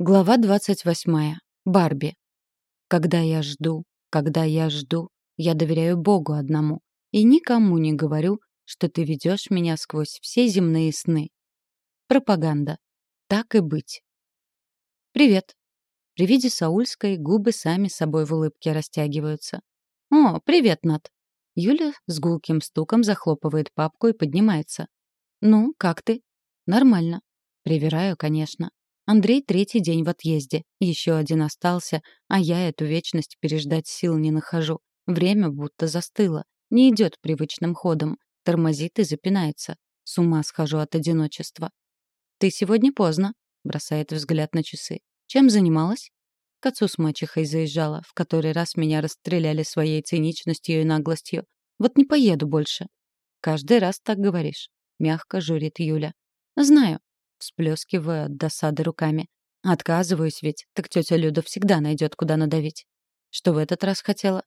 Глава 28. Барби. Когда я жду, когда я жду, я доверяю Богу одному и никому не говорю, что ты ведешь меня сквозь все земные сны. Пропаганда. Так и быть. Привет. При виде Саульской губы сами собой в улыбке растягиваются. О, привет, Нат. Юля с гулким стуком захлопывает папку и поднимается. Ну, как ты? Нормально. Привираю, конечно. Андрей третий день в отъезде. Еще один остался, а я эту вечность переждать сил не нахожу. Время будто застыло. Не идет привычным ходом. Тормозит и запинается. С ума схожу от одиночества. «Ты сегодня поздно», — бросает взгляд на часы. «Чем занималась?» К отцу с мачехой заезжала. В который раз меня расстреляли своей циничностью и наглостью. Вот не поеду больше. «Каждый раз так говоришь», — мягко журит Юля. «Знаю всплескивая от досады руками. Отказываюсь ведь, так тетя Люда всегда найдет, куда надавить. Что в этот раз хотела?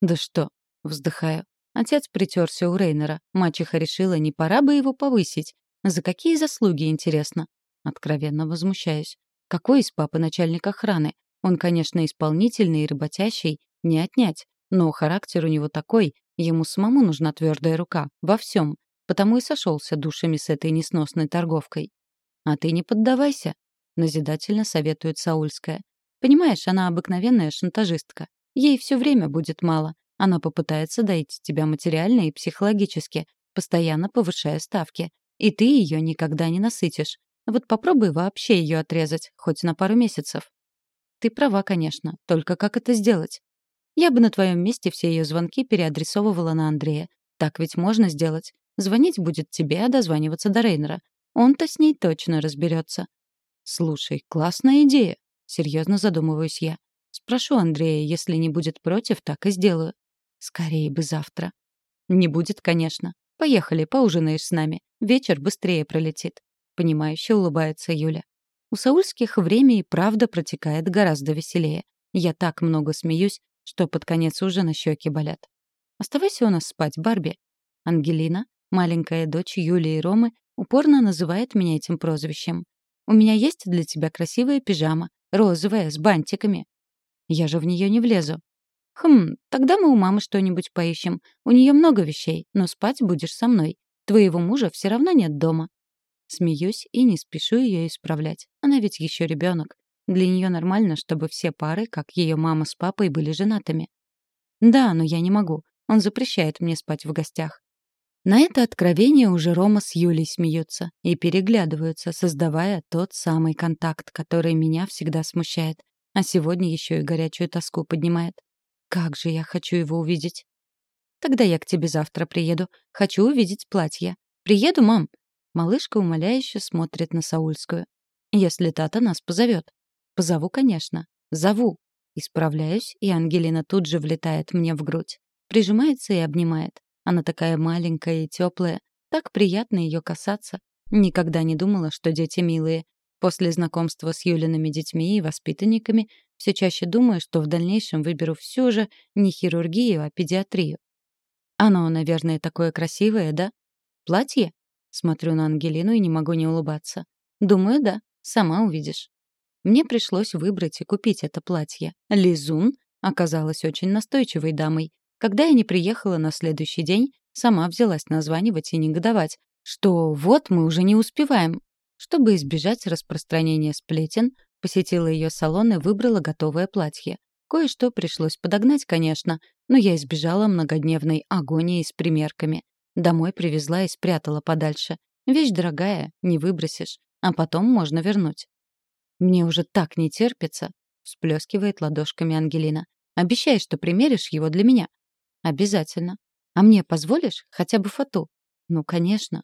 Да что, вздыхаю. Отец притерся у Рейнера. Мачеха решила, не пора бы его повысить. За какие заслуги, интересно? Откровенно возмущаюсь. Какой из папы начальник охраны? Он, конечно, исполнительный и работящий, не отнять. Но характер у него такой, ему самому нужна твердая рука, во всем. Потому и сошелся душами с этой несносной торговкой. «А ты не поддавайся», — назидательно советует Саульская. «Понимаешь, она обыкновенная шантажистка. Ей все время будет мало. Она попытается доить тебя материально и психологически, постоянно повышая ставки. И ты ее никогда не насытишь. Вот попробуй вообще ее отрезать, хоть на пару месяцев». «Ты права, конечно. Только как это сделать?» «Я бы на твоем месте все ее звонки переадресовывала на Андрея. Так ведь можно сделать. Звонить будет тебе, а дозваниваться до Рейнера. Он-то с ней точно разберется. Слушай, классная идея. Серьезно задумываюсь я. Спрошу Андрея, если не будет против, так и сделаю. Скорее бы завтра. Не будет, конечно. Поехали, поужинаешь с нами. Вечер быстрее пролетит. Понимающе улыбается Юля. У саульских время и правда протекает гораздо веселее. Я так много смеюсь, что под конец ужина щеки болят. Оставайся у нас спать, Барби. Ангелина, маленькая дочь Юли и Ромы, упорно называет меня этим прозвищем. «У меня есть для тебя красивая пижама, розовая, с бантиками». Я же в нее не влезу. «Хм, тогда мы у мамы что-нибудь поищем. У нее много вещей, но спать будешь со мной. Твоего мужа все равно нет дома». Смеюсь и не спешу ее исправлять. Она ведь еще ребенок. Для нее нормально, чтобы все пары, как ее мама с папой, были женатыми. Да, но я не могу. Он запрещает мне спать в гостях. На это откровение уже Рома с Юлей смеются и переглядываются, создавая тот самый контакт, который меня всегда смущает, а сегодня еще и горячую тоску поднимает. Как же я хочу его увидеть. Тогда я к тебе завтра приеду. Хочу увидеть платье. Приеду, мам. Малышка умоляюще смотрит на Саульскую. Если Тата нас позовет. Позову, конечно. Зову. Исправляюсь, и Ангелина тут же влетает мне в грудь. Прижимается и обнимает. Она такая маленькая и теплая. Так приятно ее касаться. Никогда не думала, что дети милые. После знакомства с Юлиными детьми и воспитанниками все чаще думаю, что в дальнейшем выберу все же не хирургию, а педиатрию. Оно, наверное, такое красивое, да? Платье? Смотрю на Ангелину и не могу не улыбаться. Думаю, да. Сама увидишь. Мне пришлось выбрать и купить это платье. Лизун оказалась очень настойчивой дамой. Когда я не приехала на следующий день, сама взялась названивать и негодовать, что вот мы уже не успеваем. Чтобы избежать распространения сплетен, посетила ее салон и выбрала готовое платье. Кое-что пришлось подогнать, конечно, но я избежала многодневной агонии с примерками. Домой привезла и спрятала подальше. Вещь дорогая, не выбросишь, а потом можно вернуть. «Мне уже так не терпится», — всплескивает ладошками Ангелина. «Обещай, что примеришь его для меня. Обязательно. А мне позволишь хотя бы фату? Ну, конечно.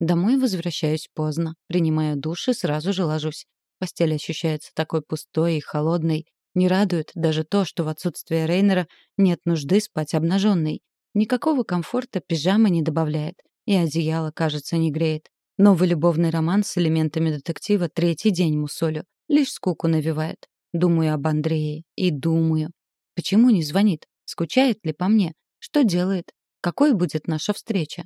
Домой возвращаюсь поздно, принимаю душ и сразу же ложусь. Постель ощущается такой пустой и холодной. Не радует даже то, что в отсутствие Рейнера нет нужды спать обнаженной. Никакого комфорта пижама не добавляет. И одеяло, кажется, не греет. Новый любовный роман с элементами детектива третий день мусолю. Лишь скуку навевает. Думаю об Андрее. И думаю. Почему не звонит? Скучает ли по мне? Что делает? Какой будет наша встреча?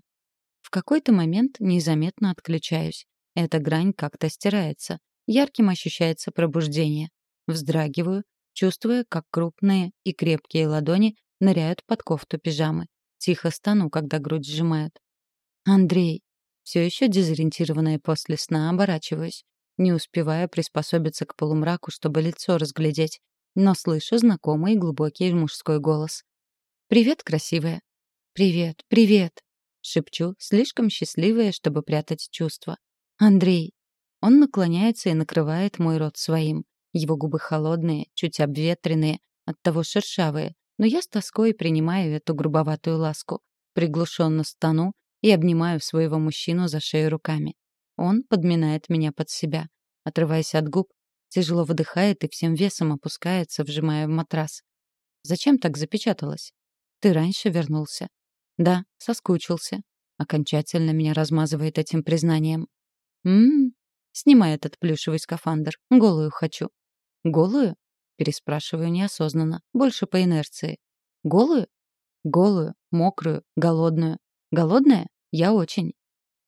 В какой-то момент незаметно отключаюсь. Эта грань как-то стирается. ярким ощущается пробуждение. Вздрагиваю, чувствуя, как крупные и крепкие ладони ныряют под кофту пижамы. Тихо стану, когда грудь сжимает. «Андрей!» Все еще дезориентированная после сна, оборачиваюсь. Не успевая приспособиться к полумраку, чтобы лицо разглядеть, но слышу знакомый глубокий мужской голос. «Привет, красивая!» «Привет, привет!» — шепчу, слишком счастливая, чтобы прятать чувства. «Андрей!» Он наклоняется и накрывает мой рот своим. Его губы холодные, чуть обветренные, оттого шершавые, но я с тоской принимаю эту грубоватую ласку, приглушенно стану и обнимаю своего мужчину за шею руками. Он подминает меня под себя. Отрываясь от губ, тяжело выдыхает и всем весом опускается, вжимая в матрас. «Зачем так запечаталась?» «Ты раньше вернулся». «Да, соскучился». Окончательно меня размазывает этим признанием. «М-м-м». Снимай этот плюшевый скафандр. Голую хочу. «Голую?» — переспрашиваю неосознанно, больше по инерции. «Голую?» «Голую, мокрую, голодную. Голодная? Я очень».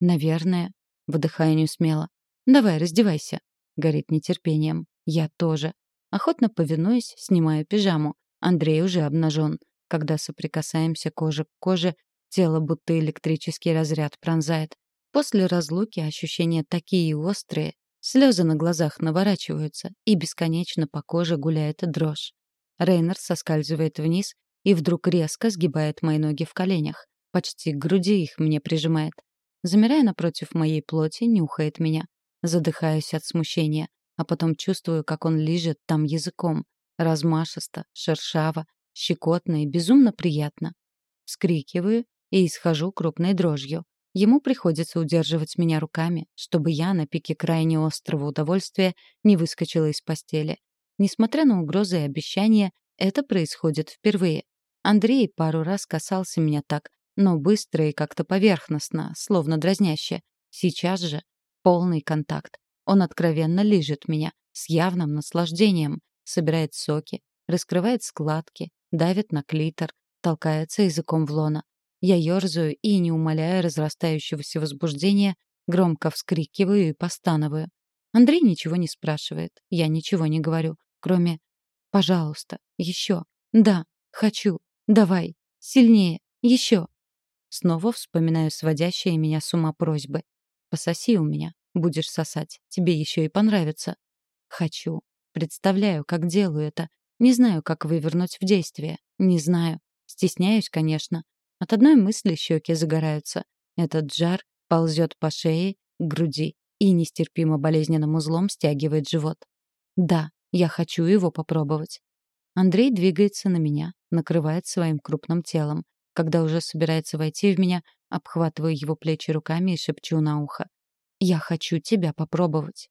«Наверное». Выдыхаю не смело. «Давай, раздевайся». Горит нетерпением. Я тоже. Охотно повинуясь, снимаю пижаму. Андрей уже обнажен. Когда соприкасаемся кожа к коже, тело будто электрический разряд пронзает. После разлуки ощущения такие острые, слезы на глазах наворачиваются, и бесконечно по коже гуляет дрожь. Рейнер соскальзывает вниз и вдруг резко сгибает мои ноги в коленях. Почти к груди их мне прижимает. Замирая напротив моей плоти, нюхает меня. Задыхаюсь от смущения, а потом чувствую, как он лижет там языком. Размашисто, шершаво, щекотно и безумно приятно. Вскрикиваю и исхожу крупной дрожью. Ему приходится удерживать меня руками, чтобы я на пике крайне острого удовольствия не выскочила из постели. Несмотря на угрозы и обещания, это происходит впервые. Андрей пару раз касался меня так, но быстро и как-то поверхностно, словно дразняще. Сейчас же полный контакт. Он откровенно лижет меня, с явным наслаждением, собирает соки, раскрывает складки, давит на клитор, толкается языком в лона. Я ёрзаю и, не умаляя разрастающегося возбуждения, громко вскрикиваю и постановую. Андрей ничего не спрашивает, я ничего не говорю, кроме «пожалуйста, еще, да, хочу, давай, сильнее, еще». Снова вспоминаю сводящие меня с ума просьбы. «Пососи у меня, будешь сосать, тебе еще и понравится». «Хочу, представляю, как делаю это, не знаю, как вывернуть в действие, не знаю, стесняюсь, конечно, от одной мысли щеки загораются. Этот жар ползет по шее, к груди и нестерпимо болезненным узлом стягивает живот. Да, я хочу его попробовать. Андрей двигается на меня, накрывает своим крупным телом. Когда уже собирается войти в меня, обхватываю его плечи руками и шепчу на ухо. «Я хочу тебя попробовать».